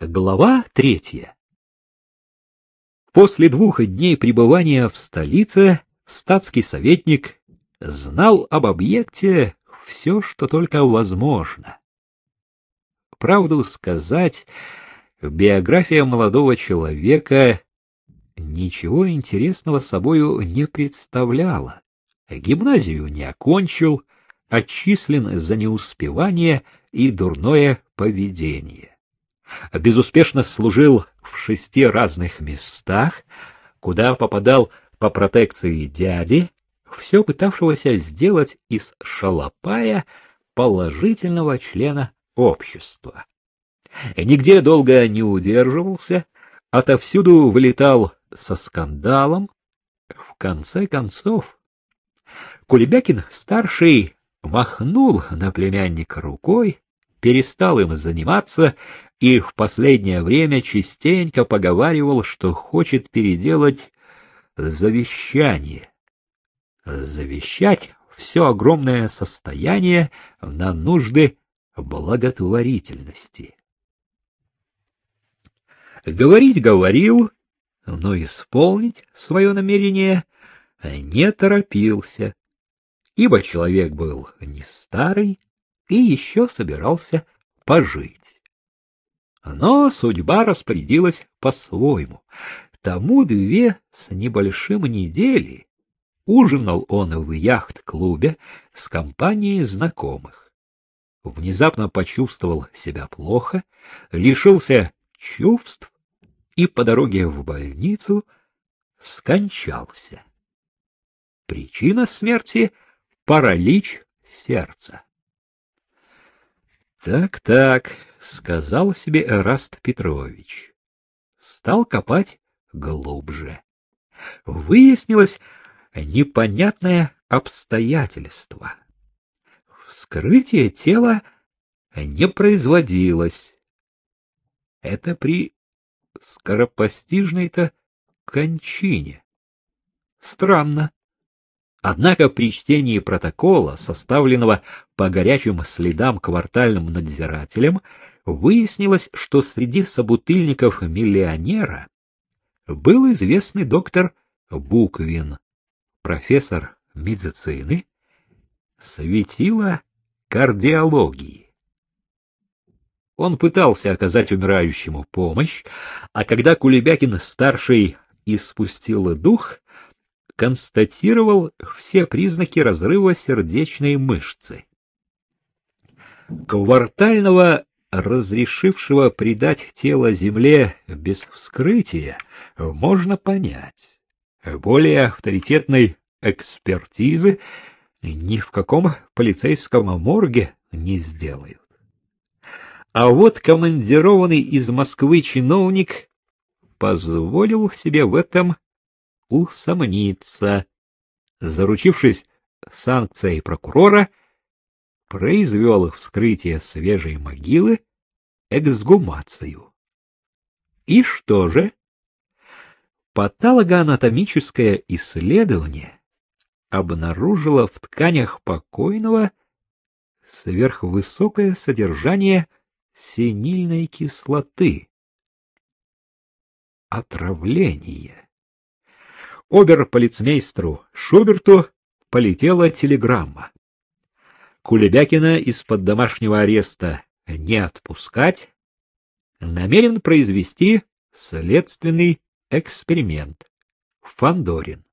Глава третья. После двух дней пребывания в столице статский советник знал об объекте все, что только возможно. Правду сказать, биография молодого человека ничего интересного собою не представляла. Гимназию не окончил, отчислен за неуспевание и дурное поведение безуспешно служил в шести разных местах, куда попадал по протекции дяди, все пытавшегося сделать из шалопая положительного члена общества. Нигде долго не удерживался, отовсюду вылетал со скандалом. В конце концов, Кулебякин-старший махнул на племянника рукой, перестал им заниматься и в последнее время частенько поговаривал, что хочет переделать завещание. Завещать все огромное состояние на нужды благотворительности. Говорить говорил, но исполнить свое намерение не торопился, ибо человек был не старый и еще собирался пожить. Но судьба распорядилась по-своему. Тому две с небольшим недели ужинал он в яхт-клубе с компанией знакомых. Внезапно почувствовал себя плохо, лишился чувств и по дороге в больницу скончался. Причина смерти — паралич сердца. Так-так, — сказал себе Эраст Петрович. Стал копать глубже. Выяснилось непонятное обстоятельство. Вскрытие тела не производилось. Это при скоропостижной-то кончине. Странно. Однако при чтении протокола, составленного по горячим следам квартальным надзирателем, выяснилось, что среди собутыльников миллионера был известный доктор Буквин, профессор медицины, светило кардиологии. Он пытался оказать умирающему помощь, а когда Кулебякин-старший испустил дух, констатировал все признаки разрыва сердечной мышцы. Квартального разрешившего предать тело земле без вскрытия, можно понять. Более авторитетной экспертизы ни в каком полицейском морге не сделают. А вот командированный из Москвы чиновник позволил себе в этом усомниться, заручившись санкцией прокурора, произвел вскрытие свежей могилы, эксгумацию. И что же? Патологоанатомическое исследование обнаружило в тканях покойного сверхвысокое содержание синильной кислоты. Отравление оберполицмейстру Шуберту полетела телеграмма. Кулебякина из-под домашнего ареста не отпускать, намерен произвести следственный эксперимент. Фандорин.